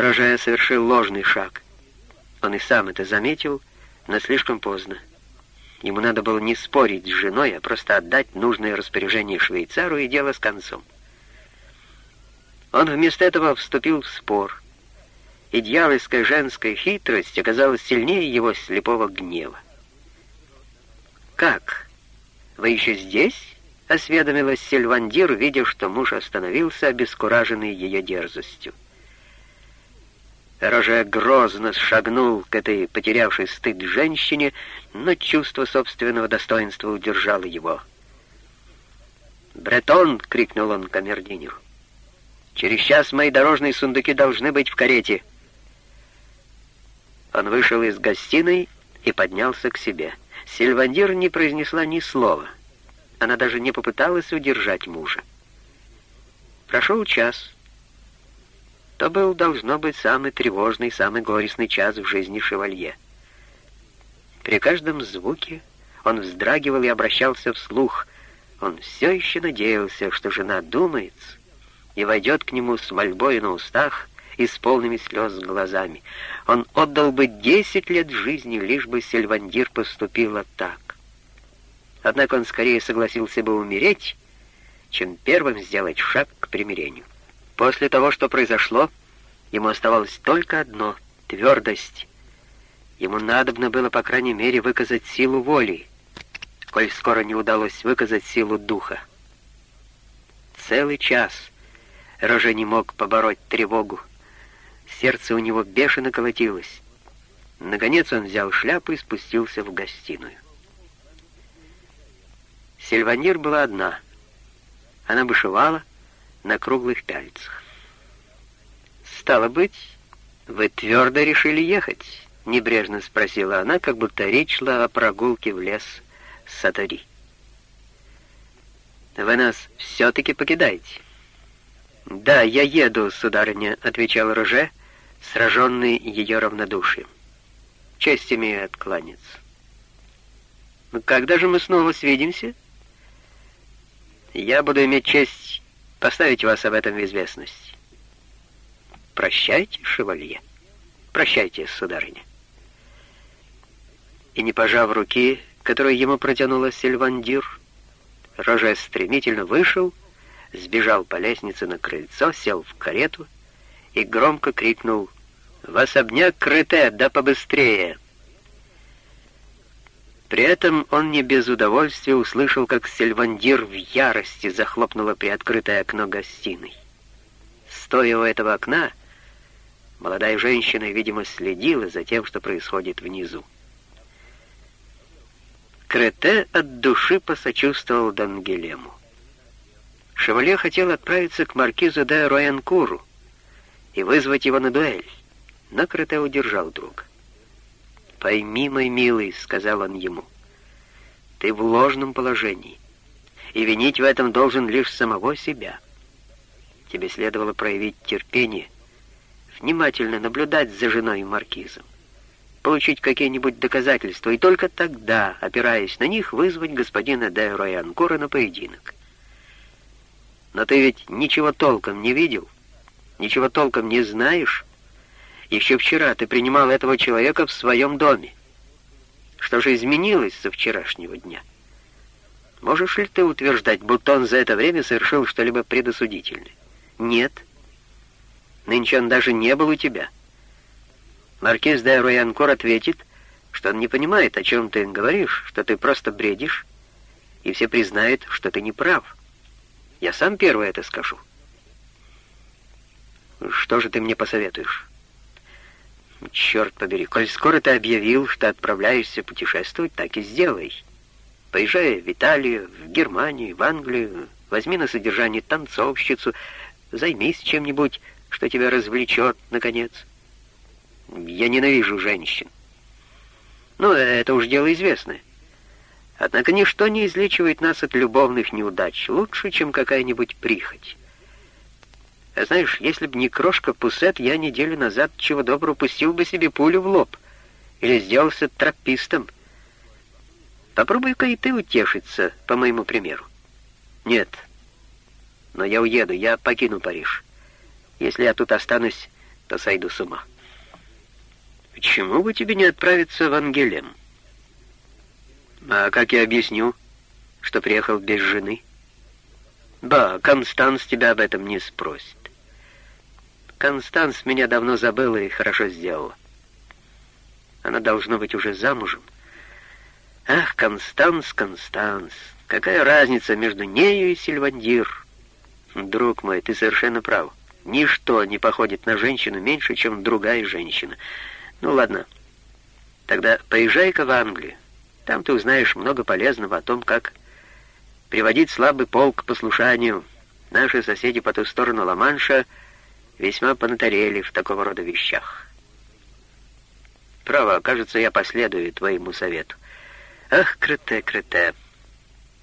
Роже совершил ложный шаг. Он и сам это заметил, но слишком поздно. Ему надо было не спорить с женой, а просто отдать нужное распоряжение швейцару и дело с концом. Он вместо этого вступил в спор, и дьявольская женская хитрость оказалась сильнее его слепого гнева. «Как? Вы еще здесь?» — осведомилась Сильвандир, видя, что муж остановился, обескураженный ее дерзостью. Роже грозно шагнул к этой потерявшей стыд женщине, но чувство собственного достоинства удержало его. «Бретон!» — крикнул он камердинеру. Через час мои дорожные сундуки должны быть в карете». Он вышел из гостиной и поднялся к себе. Сильвандир не произнесла ни слова. Она даже не попыталась удержать мужа. Прошел час. То был, должно быть, самый тревожный, самый горестный час в жизни шевалье. При каждом звуке он вздрагивал и обращался вслух. Он все еще надеялся, что жена думается, и войдет к нему с мольбой на устах и с полными слез глазами. Он отдал бы десять лет жизни, лишь бы Сильвандир поступила так. Однако он скорее согласился бы умереть, чем первым сделать шаг к примирению. После того, что произошло, ему оставалось только одно — твердость. Ему надобно было, по крайней мере, выказать силу воли, коль скоро не удалось выказать силу духа. Целый час — Роже не мог побороть тревогу. Сердце у него бешено колотилось. Наконец он взял шляпу и спустился в гостиную. Сильванир была одна. Она бушевала на круглых пяльцах. «Стало быть, вы твердо решили ехать?» — небрежно спросила она, как будто речь шла о прогулке в лес Сатари. «Вы нас все-таки покидаете?» «Да, я еду, сударыня», — отвечал Роже, сраженный ее равнодушием. «Честь имею откланяться». «Ну, «Когда же мы снова свидимся?» «Я буду иметь честь поставить вас об этом в известность». «Прощайте, шевалье. Прощайте, сударыня». И не пожав руки, которую ему протянула Сильвандир, Роже стремительно вышел, сбежал по лестнице на крыльцо, сел в карету и громко крикнул «В особняк Крыте, да побыстрее!» При этом он не без удовольствия услышал, как Сильвандир в ярости захлопнула приоткрытое окно гостиной. Стоя у этого окна, молодая женщина, видимо, следила за тем, что происходит внизу. Крете от души посочувствовал Дангелему. Шевале хотел отправиться к маркизу де Роянкуру и вызвать его на дуэль, но Крете удержал друг. «Пойми, мой милый», — сказал он ему, — «ты в ложном положении, и винить в этом должен лишь самого себя. Тебе следовало проявить терпение, внимательно наблюдать за женой и маркизом, получить какие-нибудь доказательства, и только тогда, опираясь на них, вызвать господина де Роянкура на поединок. Но ты ведь ничего толком не видел, ничего толком не знаешь. Еще вчера ты принимал этого человека в своем доме. Что же изменилось со вчерашнего дня? Можешь ли ты утверждать, будто он за это время совершил что-либо предосудительное? Нет. Нынче он даже не был у тебя. Маркиз де Роянкор ответит, что он не понимает, о чем ты говоришь, что ты просто бредишь, и все признают, что ты не прав. Я сам первый это скажу. Что же ты мне посоветуешь? Черт побери, коль скоро ты объявил, что отправляешься путешествовать, так и сделай. Поезжай в Италию, в Германию, в Англию, возьми на содержание танцовщицу, займись чем-нибудь, что тебя развлечет, наконец. Я ненавижу женщин. Ну, это уж дело известное. Однако ничто не излечивает нас от любовных неудач лучше, чем какая-нибудь прихоть. А знаешь, если б не крошка Пусет, я неделю назад чего доброго пустил бы себе пулю в лоб или сделался тропистом. Попробуй-ка и ты утешиться, по моему примеру. Нет, но я уеду, я покину Париж. Если я тут останусь, то сойду с ума. Почему бы тебе не отправиться в Ангелем? А как я объясню, что приехал без жены? Ба, Констанс тебя об этом не спросит. Констанс меня давно забыла и хорошо сделала. Она должно быть уже замужем. Ах, Констанс, Констанс, какая разница между нею и Сильвандир? Друг мой, ты совершенно прав. Ничто не походит на женщину меньше, чем другая женщина. Ну ладно, тогда поезжай-ка в Англию. Там ты узнаешь много полезного о том, как приводить слабый полк к послушанию. Наши соседи по ту сторону Ла-Манша весьма понатарели в такого рода вещах. Право, кажется, я последую твоему совету. Ах, Крете, Крете,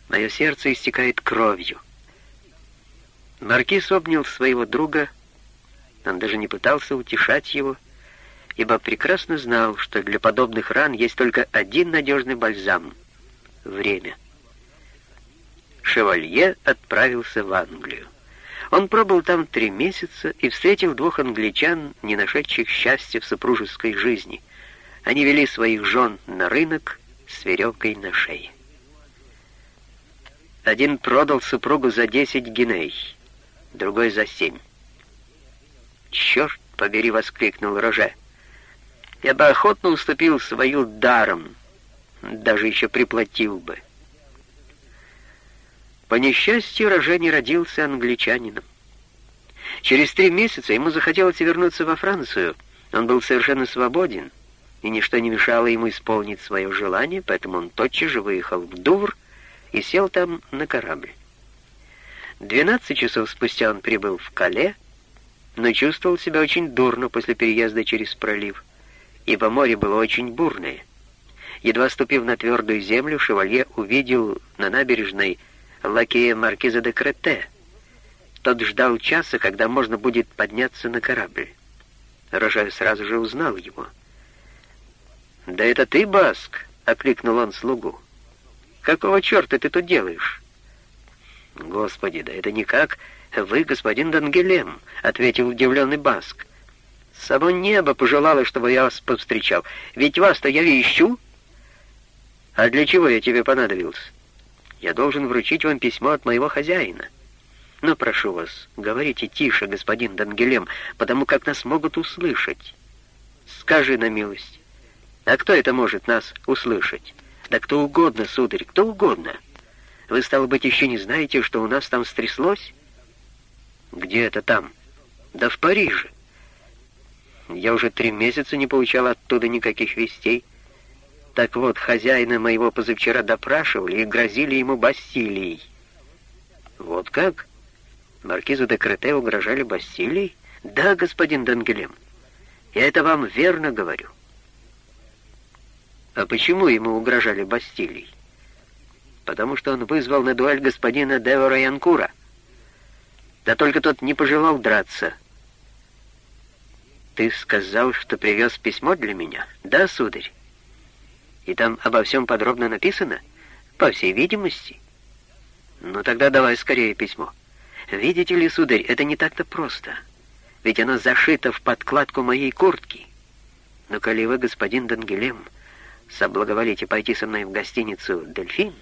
мое сердце истекает кровью. Маркиз обнял своего друга, он даже не пытался утешать его, ибо прекрасно знал, что для подобных ран есть только один надежный бальзам — время. Шевалье отправился в Англию. Он пробыл там три месяца и встретил двух англичан, не нашедших счастья в супружеской жизни. Они вели своих жен на рынок с веревкой на шее. Один продал супругу за десять гиней — другой за семь. «Черт побери!» — воскликнул Роже. «Я бы охотно уступил свою даром, даже еще приплатил бы». По несчастью, Роже не родился англичанином. Через три месяца ему захотелось вернуться во Францию. Он был совершенно свободен, и ничто не мешало ему исполнить свое желание, поэтому он тотчас же выехал в Дувр и сел там на корабль. Двенадцать часов спустя он прибыл в Кале, но чувствовал себя очень дурно после переезда через пролив, ибо море было очень бурное. Едва ступив на твердую землю, шевалье увидел на набережной лакея маркиза де Крете. Тот ждал часа, когда можно будет подняться на корабль. Рожай сразу же узнал его. «Да это ты, Баск!» — окликнул он слугу. «Какого черта ты тут делаешь?» «Господи, да это никак вы, господин Дангелем», — ответил удивленный Баск. «Само небо пожелало, чтобы я вас повстречал. Ведь вас-то я ищу». «А для чего я тебе понадобился?» «Я должен вручить вам письмо от моего хозяина». «Но прошу вас, говорите тише, господин Дангелем, потому как нас могут услышать». «Скажи на милость, а кто это может нас услышать?» «Да кто угодно, сударь, кто угодно». Вы, стало быть, еще не знаете, что у нас там стряслось? Где это там? Да в Париже. Я уже три месяца не получал оттуда никаких вестей. Так вот, хозяина моего позавчера допрашивали и грозили ему Бастилией. Вот как? Маркизу де Крете угрожали Бастилией? Да, господин Дангелем. Я это вам верно говорю. А почему ему угрожали Бастилией? потому что он вызвал на дуэль господина Девора Янкура. Да только тот не пожелал драться. Ты сказал, что привез письмо для меня? Да, сударь. И там обо всем подробно написано? По всей видимости. Ну тогда давай скорее письмо. Видите ли, сударь, это не так-то просто. Ведь оно зашито в подкладку моей куртки. Но коли вы, господин Дангелем, соблаговолите пойти со мной в гостиницу «Дельфин»,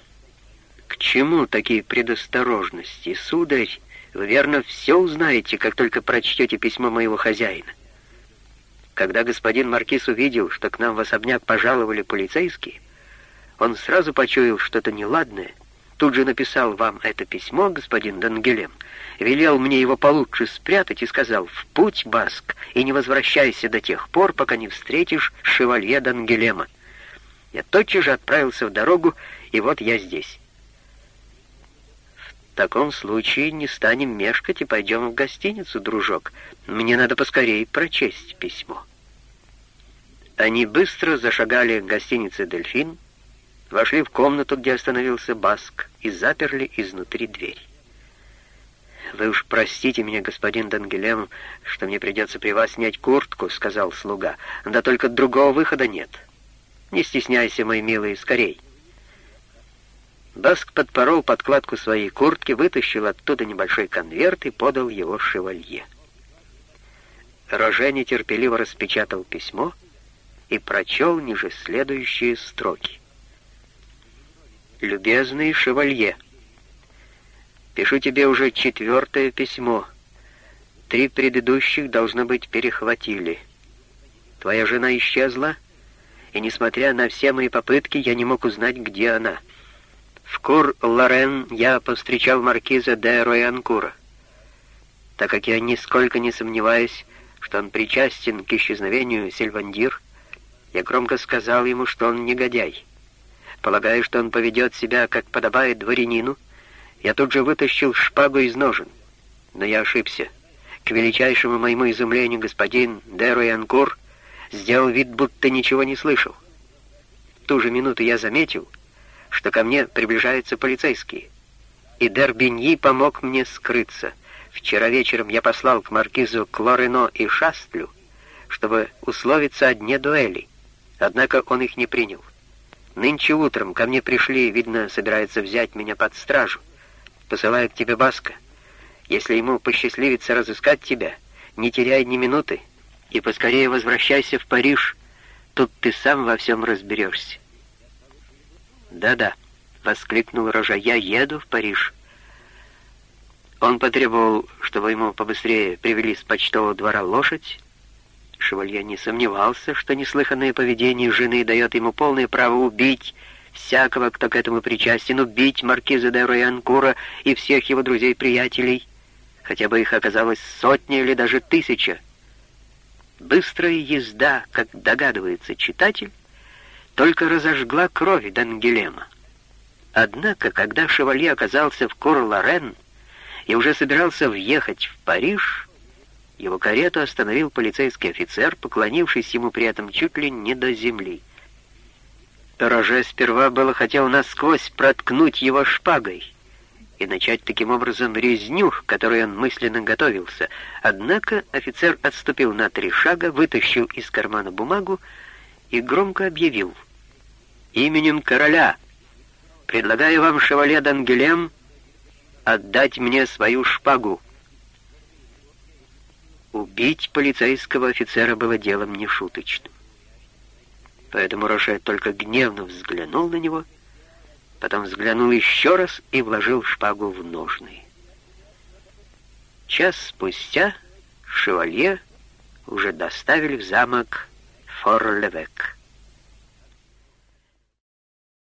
«К чему такие предосторожности, сударь? Вы, верно, все узнаете, как только прочтете письмо моего хозяина». Когда господин Маркиз увидел, что к нам в особняк пожаловали полицейские, он сразу почуял что-то неладное, тут же написал вам это письмо, господин Дангелем, велел мне его получше спрятать и сказал «В путь, Баск, и не возвращайся до тех пор, пока не встретишь шевалье Дангелема». Я тотчас же отправился в дорогу, и вот я здесь. В таком случае не станем мешкать и пойдем в гостиницу, дружок. Мне надо поскорее прочесть письмо. Они быстро зашагали к гостинице «Дельфин», вошли в комнату, где остановился Баск, и заперли изнутри дверь. «Вы уж простите меня, господин Дангелем, что мне придется при вас снять куртку», — сказал слуга. «Да только другого выхода нет. Не стесняйся, мой милый, скорей». Баск подпорол подкладку своей куртки, вытащил оттуда небольшой конверт и подал его шевалье. Роже нетерпеливо распечатал письмо и прочел ниже следующие строки. «Любезный шевалье, пишу тебе уже четвертое письмо. Три предыдущих, должно быть, перехватили. Твоя жена исчезла, и, несмотря на все мои попытки, я не мог узнать, где она. В Кур-Лорен я повстречал маркиза де Роянкура. Так как я нисколько не сомневаюсь, что он причастен к исчезновению Сильвандир, я громко сказал ему, что он негодяй. Полагая, что он поведет себя, как подобает дворянину, я тут же вытащил шпагу из ножен. Но я ошибся. К величайшему моему изумлению господин Деро Янкур сделал вид, будто ничего не слышал. В ту же минуту я заметил, что ко мне приближаются полицейские, и Дербиньи помог мне скрыться. Вчера вечером я послал к маркизу Клорено и Шастлю, чтобы условиться о дне дуэли, однако он их не принял. Нынче утром ко мне пришли, видно, собирается взять меня под стражу. Посылаю к тебе Баска. Если ему посчастливится разыскать тебя, не теряй ни минуты, и поскорее возвращайся в Париж. Тут ты сам во всем разберешься. «Да-да», — воскликнул Рожа, — «я еду в Париж». Он потребовал, чтобы ему побыстрее привели с почтового двора лошадь. Шевалье не сомневался, что неслыханное поведение жены дает ему полное право убить всякого, кто к этому причастен, убить маркиза де Роянкура и всех его друзей-приятелей, хотя бы их оказалось сотня или даже тысяча. Быстрая езда, как догадывается читатель, только разожгла кровь Дангелема. Однако, когда шевалье оказался в Кур-Лорен, и уже собирался въехать в Париж, его карету остановил полицейский офицер, поклонившись ему при этом чуть ли не до земли. Роже сперва было хотел насквозь проткнуть его шпагой и начать таким образом резню, к которой он мысленно готовился. Однако офицер отступил на три шага, вытащил из кармана бумагу и громко объявил. «Именем короля предлагаю вам, шевале Дангелем, отдать мне свою шпагу. Убить полицейского офицера было делом нешуточным. Поэтому Роше только гневно взглянул на него, потом взглянул еще раз и вложил шпагу в ножны. Час спустя шевалье уже доставили в замок Форлевек.